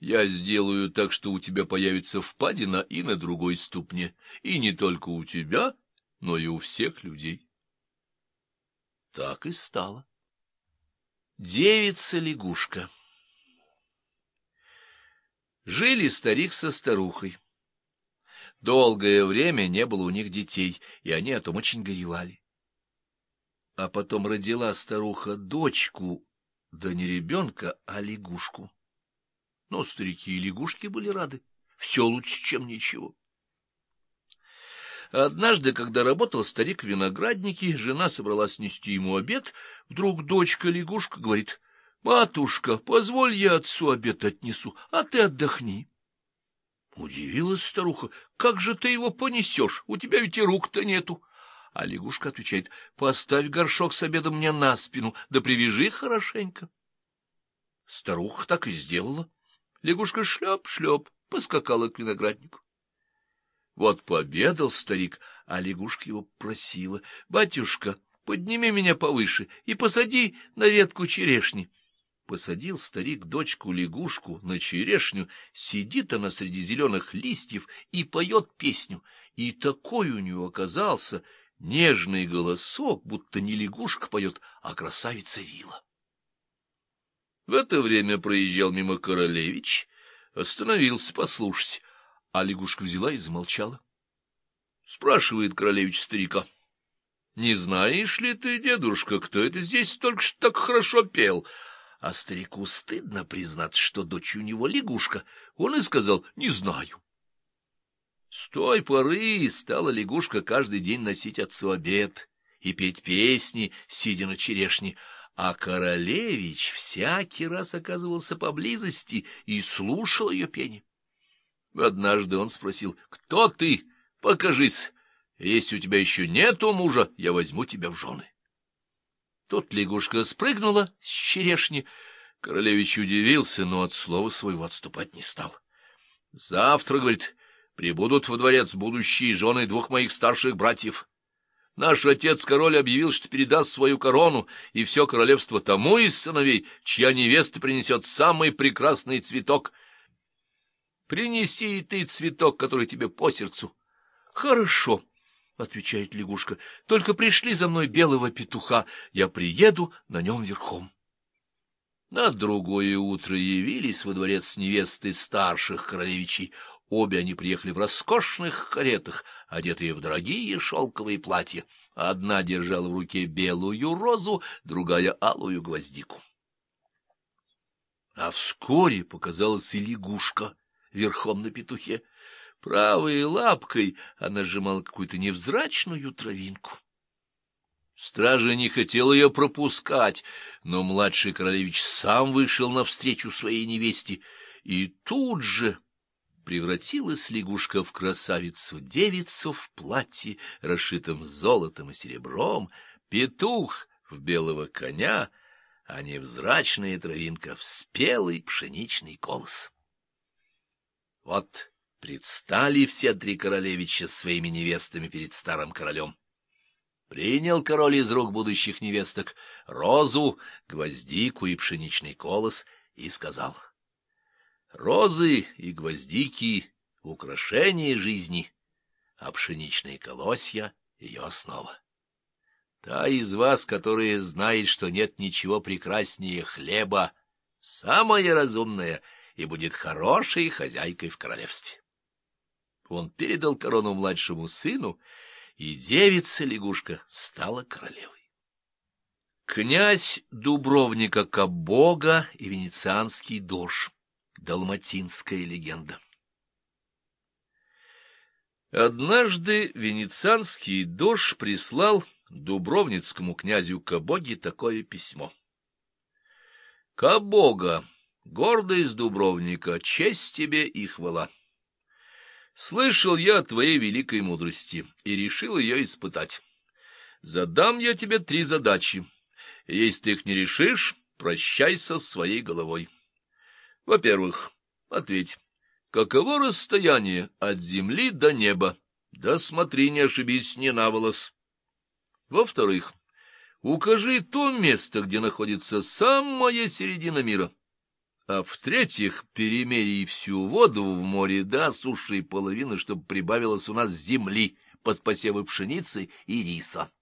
Я сделаю так, что у тебя появится впадина и на другой ступне, и не только у тебя, но и у всех людей. Так и стало. Девица-лягушка Жили старик со старухой. Долгое время не было у них детей, и они о том очень горевали. А потом родила старуха дочку, да не ребенка, а лягушку. Но старики и лягушки были рады. Все лучше, чем ничего. Однажды, когда работал старик в винограднике, жена собралась нести ему обед. Вдруг дочка-лягушка говорит, «Матушка, позволь я отцу обед отнесу, а ты отдохни». Удивилась старуха, «Как же ты его понесешь? У тебя ведь и рук-то нету». А лягушка отвечает, «Поставь горшок с обедом мне на спину, да привяжи хорошенько». Старуха так и сделала. Лягушка шлеп-шлеп поскакала к винограднику. Вот пообедал старик, а лягушка его просила. — Батюшка, подними меня повыше и посади на ветку черешни. Посадил старик дочку-лягушку на черешню, сидит она среди зеленых листьев и поет песню. И такой у нее оказался нежный голосок, будто не лягушка поет, а красавица вила. В это время проезжал мимо королевич, остановился послушать а лягушка взяла и замолчала. Спрашивает королевич старика. — Не знаешь ли ты, дедушка, кто это здесь только что так хорошо пел? А старику стыдно признаться, что дочь у него лягушка. Он и сказал — не знаю. С той поры стала лягушка каждый день носить отцу обед и петь песни, сидя на черешне, а королевич всякий раз оказывался поблизости и слушал ее пение. Однажды он спросил, «Кто ты? Покажись. Если у тебя еще нету мужа, я возьму тебя в жены». Тут лягушка спрыгнула с черешни. Королевич удивился, но от слова своего отступать не стал. «Завтра, — говорит, — прибудут во дворец будущие жены двух моих старших братьев». Наш отец-король объявил, что передаст свою корону и все королевство тому из сыновей, чья невеста принесет самый прекрасный цветок — Принеси и ты цветок, который тебе по сердцу. — Хорошо, — отвечает лягушка, — только пришли за мной белого петуха, я приеду на нем верхом. На другое утро явились во дворец невесты старших королевичей. Обе они приехали в роскошных каретах, одетые в дорогие шелковые платья. Одна держала в руке белую розу, другая — алую гвоздику. А вскоре показалась и лягушка — верхом на петухе. Правой лапкой она сжимала какую-то невзрачную травинку. Стража не хотел ее пропускать, но младший королевич сам вышел навстречу своей невесте, и тут же превратилась лягушка в красавицу-девицу в платье, расшитом золотом и серебром, петух в белого коня, а невзрачная травинка в спелый пшеничный колос. Вот предстали все три королевича своими невестами перед старым королем. Принял король из рук будущих невесток розу, гвоздику и пшеничный колос и сказал, «Розы и гвоздики — украшение жизни, а пшеничные колосья — ее основа. Та из вас, которая знает, что нет ничего прекраснее хлеба, самая разумная — и будет хорошей хозяйкой в королевстве. Он передал корону младшему сыну, и девица-лягушка стала королевой. Князь Дубровника Кабога и венецианский дождь. Далматинская легенда. Однажды венецианский дождь прислал дубровницкому князю Кабоге такое письмо. «Кабога, Гордость Дубровника, честь тебе и хвала. Слышал я о твоей великой мудрости и решил ее испытать. Задам я тебе три задачи. Если ты их не решишь, прощайся с своей головой. Во-первых, ответь, каково расстояние от земли до неба? Да смотри, не ошибись не на волос. Во-вторых, укажи то место, где находится самая середина мира. а в-третьих, перемери всю воду в море до суши половины, чтобы прибавилось у нас земли под посевы пшеницы и риса.